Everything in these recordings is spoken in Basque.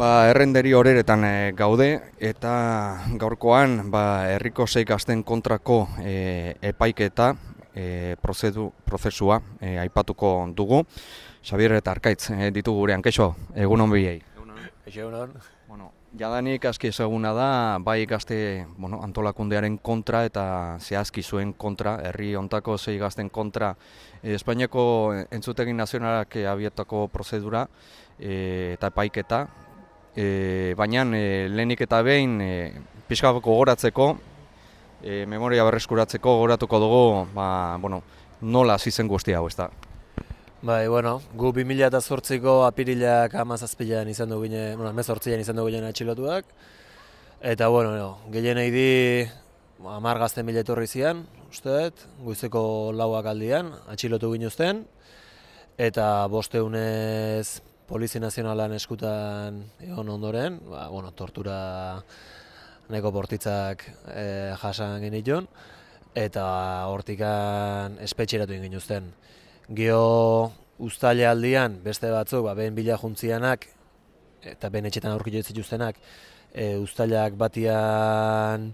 Ba, errenderi horeretan e, gaude eta gaurkoan ba, herriko sei gazten kontrako e, epaiketa e, prozedu, prozesua e, aipatuko dugu. Xabier eta Arkaitz e, ditugu gurean, keixo, egun hon biei. egun Bueno, jadanik aski ezaguna da, bai gazte bueno, antolakundearen kontra eta zehazki zuen kontra, herri ontako sei gazten kontra e, Espainiako entzutegin nazionalak abietako prozedura e, eta epaiketa, e, baina e, lehenik eta behin e, pixkako gogoratzeko, e, memoria berreskuratzeko gogoratuko dugu ba, bueno, nola zizen guzti hau, ez da? Bai, bueno, gu 2008ko apirilak amazazpilean izan du gine, bueno, emezortzilean izan du ginen atxilotuak. Eta, bueno, no, gehien di amar gazten mila etorri zian, uste guizeko lauak aldian, atxilotu ginuzten. Eta bosteunez Polizi Nazionalan eskutan egon ondoren, ba, bueno, tortura neko bortitzak e, jasan genitun, eta hortikan espetxeratu egin genuzten. Gio ustaile aldian, beste batzuk, ba, behen bila juntzianak, eta behen etxetan aurkio zituztenak, e, ustailak batian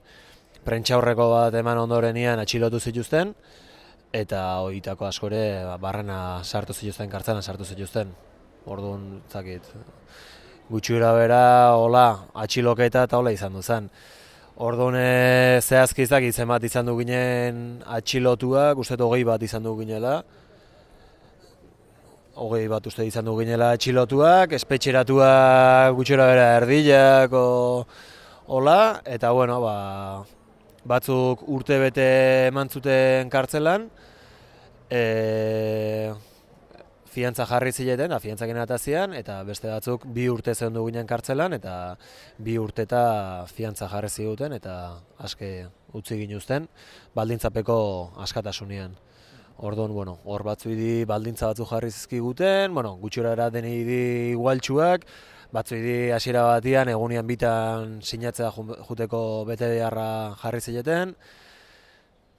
prentxaurreko bat eman ondorenian atxilotu zituzten, eta hoitako askore ba, barrena sartu zituzten, kartzelan sartu zituzten orduan, zakit, gutxura bera, hola, atxiloketa eta hola izan du zen. Orduan, e, zehazki izan bat izan du ginen atxilotuak, uste hogei bat izan du ginela. Hogei bat uste izan du ginela atxilotuak, espetxeratuak gutxura bera erdilak, o, hola, eta bueno, ba, batzuk urte bete eman zuten kartzelan, e, fiantza jarri zileten, da, fiantza eta beste batzuk bi urte zen du ginen kartzelan, eta bi urte eta fiantza jarri ziguten, eta aske utzi ginuzten, baldintzapeko askatasunean. Orduan, bueno, hor batzu idi baldintza batzu jarri zizkiguten, bueno, gutxura era deni idi igualtxuak, batzu idi hasiera batian, egunian bitan sinatzea juteko bete beharra jarri zileten,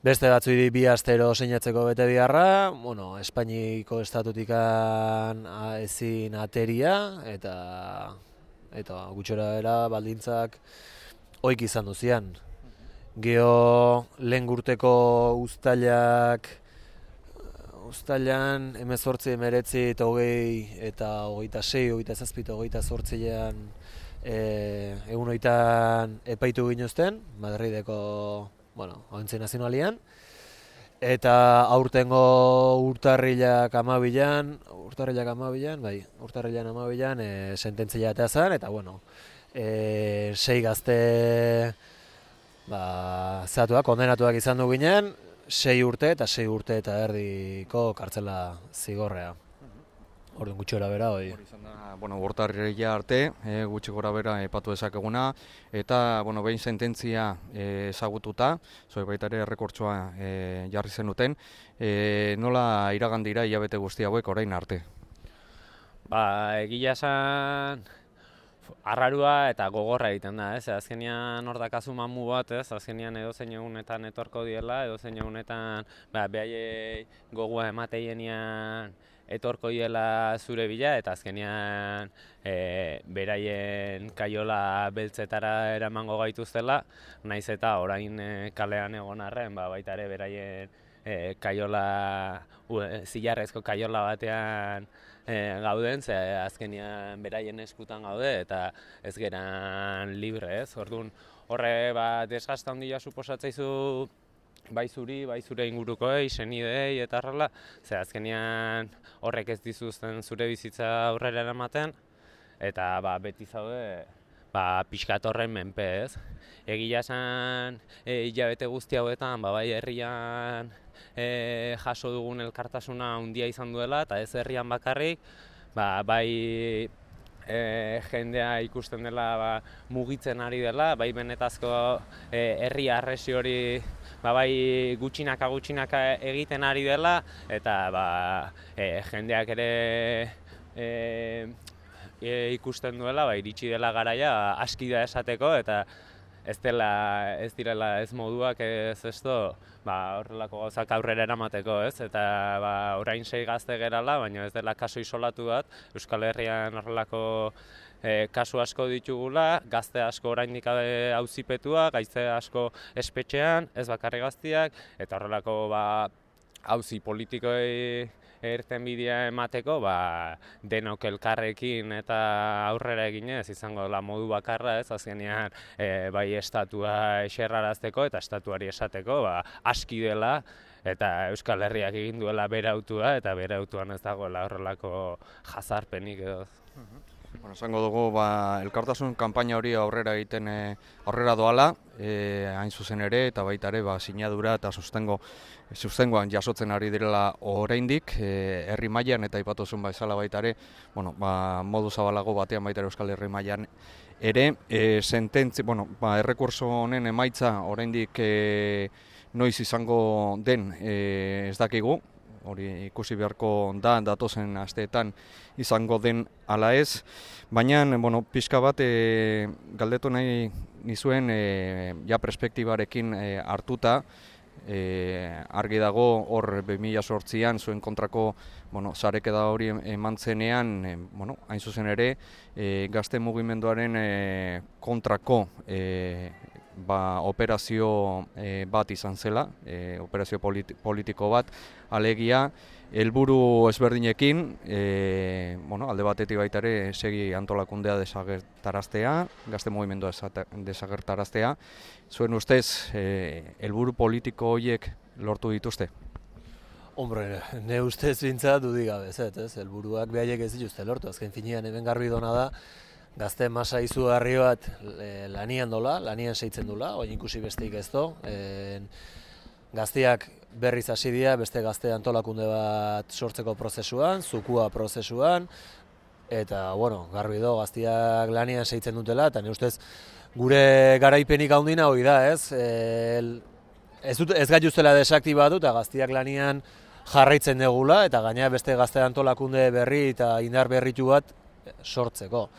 Beste batzu bi astero seinatzeko bete biharra, bueno, Espainiko estatutikan ezin ateria, eta eta gutxora era baldintzak oik izan duzian. Geo lehen gurteko ustailak, ustailan emezortzi emeretzi eta hogei eta hogeita sei, hogeita zazpi eta hogeita zortzilean e, egun oitan epaitu ginuzten, Madrideko bueno, oentzen nazionalian. Eta aurtengo urtarrilak amabilan, urtarrilak amabilan, bai, urtarrilak amabilan, e, sententzia eta zen, eta bueno, e, sei gazte ba, zatuak, kondenatuak izan du ginen, sei urte eta sei urte eta erdiko kartzela zigorrea. Orduan gutxi gora bera, hori. Bueno, gortarria arte, e, gutxi gora bera epatu ezakeguna, eta, bueno, behin sententzia e, ezagututa, zoi baita ere errekortzoa e, jarri zenuten, e, nola iragandira hilabete guzti hauek orain arte? Ba, egia esan arrarua eta gogorra egiten da, ez? Azkenian hor dakazu mamu bat, ez? Azkenian edo zein egunetan etorko diela, edo zein egunetan, ba, behaiei gogoa emateienean, etorko diela zure bila eta azkenean e, beraien kaiola beltzetara eramango gaituztela, naiz eta orain e, kalean egon arren, ba, baita ere beraien e, kaiola, u, zilarrezko kaiola batean e, gauden, ze azkenean beraien eskutan gaude eta ez geran libre ez, orduan horre ba, desgasta handia suposatzaizu bai zuri, bai zure ingurukoei, senidei eta horrela, ze azkenean horrek ez dizuzten zure bizitza aurrera eramaten, eta ba, beti zaude ba, pixkat horren menpe ez. Egia esan, e, hilabete guzti hauetan, ba, bai herrian e, jaso dugun elkartasuna handia izan duela, eta ez herrian bakarrik, ba, bai e, jendea ikusten dela ba, mugitzen ari dela, bai benetazko e, herri arresi hori ba, bai gutxinaka gutxinaka egiten ari dela eta ba, e, jendeak ere e, e, ikusten duela ba, iritsi dela garaia aski da esateko eta ez dela ez direla ez moduak ez esto ba horrelako gauzak aurrera eramateko, ez? Eta ba orain sei gazte gerala, baina ez dela kaso isolatu bat Euskal Herrian horrelako e, kasu asko ditugula, gazte asko oraindik auzipetua, gaizte asko espetxean, ez bakarri gaztiak, eta horrelako ba, auzi politikoi erten bidea emateko, ba, denok elkarrekin eta aurrera eginez izango la modu bakarra, ez azkenean e, bai estatua eserrarazteko eta estatuari esateko, ba, aski dela eta Euskal Herriak egin duela bere autua eta bere autuan ez dagoela horrelako jazarpenik edo. Bueno, esango dugu, ba, elkartasun kanpaina hori aurrera egiten e, aurrera doala, e, hain zuzen ere, eta baita ere, ba, sinadura eta sustengo, sustengoan jasotzen ari direla oraindik e, herri mailan eta ipatu zuen baizala baita ere, bueno, ba, modu zabalago batean baita ere Euskal Herri mailan ere, e, sententzi, bueno, ba, errekurso honen emaitza oraindik e, noiz izango den e, ez dakigu, hori ikusi beharko da datozen asteetan izango den ala ez. Baina, bueno, pixka bat e, galdetu nahi nizuen e, ja perspektibarekin e, hartuta, e, argi dago hor 2008an zuen kontrako bueno, zareke da hori eman zenean, e, bueno, hain zuzen ere, e, gazte mugimenduaren e, kontrako e, ba, operazio e, bat izan zela, e, operazio politiko bat, alegia, helburu ezberdinekin, e, bueno, alde batetik baita ere segi antolakundea desagertaraztea, gazte mugimendua desagertaraztea. Zuen ustez, e, helburu politiko horiek lortu dituzte? Hombre, ne ustez bintzat dudigabe, ez, ez, helburuak behaiek ez dituzte lortu, azken finean hemen garbi dona da, gazte masa izu bat e, lanian dola, lanian seitzen dula, hori ikusi besteik ez do. E, gazteak berriz hasi dira, beste gazte antolakunde bat sortzeko prozesuan, zukua prozesuan, eta, bueno, garbi do, gazteak lanian seitzen dutela, eta ne ustez, gure garaipenik handina hori da, ez? E, ez, dut, ez gaituztela desaktibatu, eta gazteak lanian jarraitzen degula, eta gaina beste gazte antolakunde berri eta indar berritu bat sortzeko.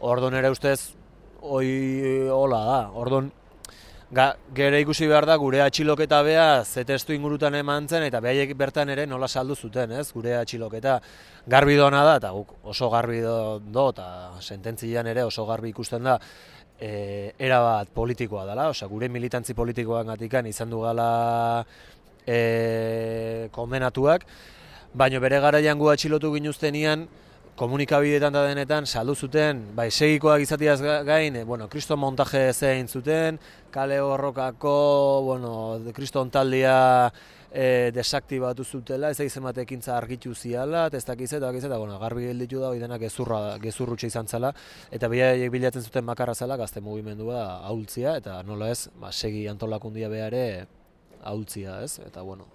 Orduan ere ustez hoi hola da. Orduan ga, gere ikusi behar da gure atxiloketa bea zetestu ingurutan eman zen eta behaiek bertan ere nola saldu zuten, ez? Gure atxiloketa garbi doana da eta guk oso garbi do, do eta sententzian ere oso garbi ikusten da e, era bat politikoa dela, osea gure militantzi politikoan gatikan izan du gala e, kondenatuak, baina bere garaian gu atxilotu ginuztenian, komunikabideetan da denetan saldu zuten, bai segikoak izatiaz gain, e, bueno, kristo montaje zein zuten, kale horrokako, bueno, de kristo ontaldia e, desaktibatu zutela, ez egizem ekintza argitu ziala, ez dakiz eta eta bueno, garbi gelditu da, denak gezurra, gezurrutxe izan zela, eta bila bilatzen zuten makarra zela, gazte mugimendua ahultzia, eta nola ez, ba, segi antolakundia behare ahultzia, ez, eta bueno,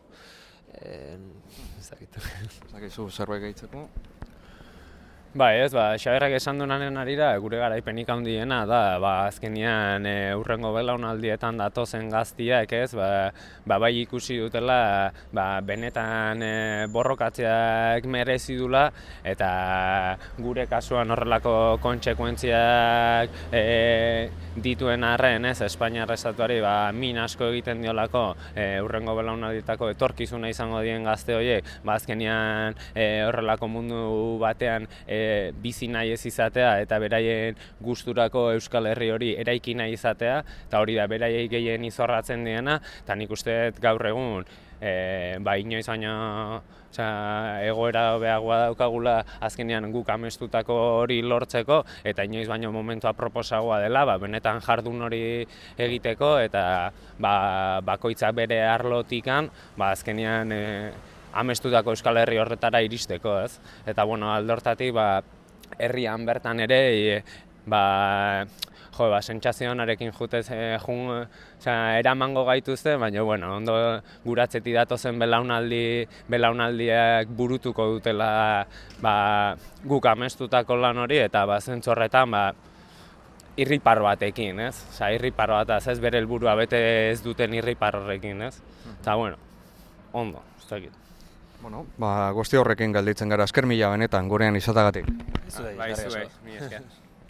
en, ez dakit. Ez zerbait gehitzeko? Bai, ez, ba, xaberrak esan duenaren arira, gure garaipenik handiena da, ba, azkenian e, urrengo belaunaldietan datozen gaztiak, ez, ba, ba, bai ikusi dutela, ba, benetan e, borrokatzeak merezi dula, eta gure kasuan horrelako kontsekuentziak e, dituen arren, ez, Espainiar estatuari, ba, min asko egiten diolako, e, urrengo belaunaldietako etorkizuna izango dien gazte horiek, ba, azkenian e, horrelako mundu batean, e, bizi nahi ez izatea eta beraien gusturako Euskal Herri hori eraiki nahi izatea eta hori da beraiei gehien izorratzen diena eta nik uste gaur egun e, ba inoiz baina Osa, egoera behagoa daukagula azkenean guk amestutako hori lortzeko eta inoiz baino momentua proposagoa dela, ba, benetan jardun hori egiteko eta ba, bakoitzak bere arlotikan ba, azkenean e, amestutako Euskal Herri horretara iristeko, ez? Eta bueno, aldortatik ba herrian bertan ere e, ba jo, ba sentsazionarekin jutez e, jun, eramango gaituzte, baina bueno, ondo guratzeti datozen belaunaldi belaunaldiak burutuko dutela ba, guk amestutako lan hori eta ba zentzorretan ba irripar batekin, ez? Osea, irripar bat ez bere helburua bete ez duten irripar horrekin, ez? Eta bueno, ondo, ez dakit. Bueno, ba, guzti horrekin galditzen gara, esker mila benetan, gurean izatagatik. Bai, zuei, mi esker.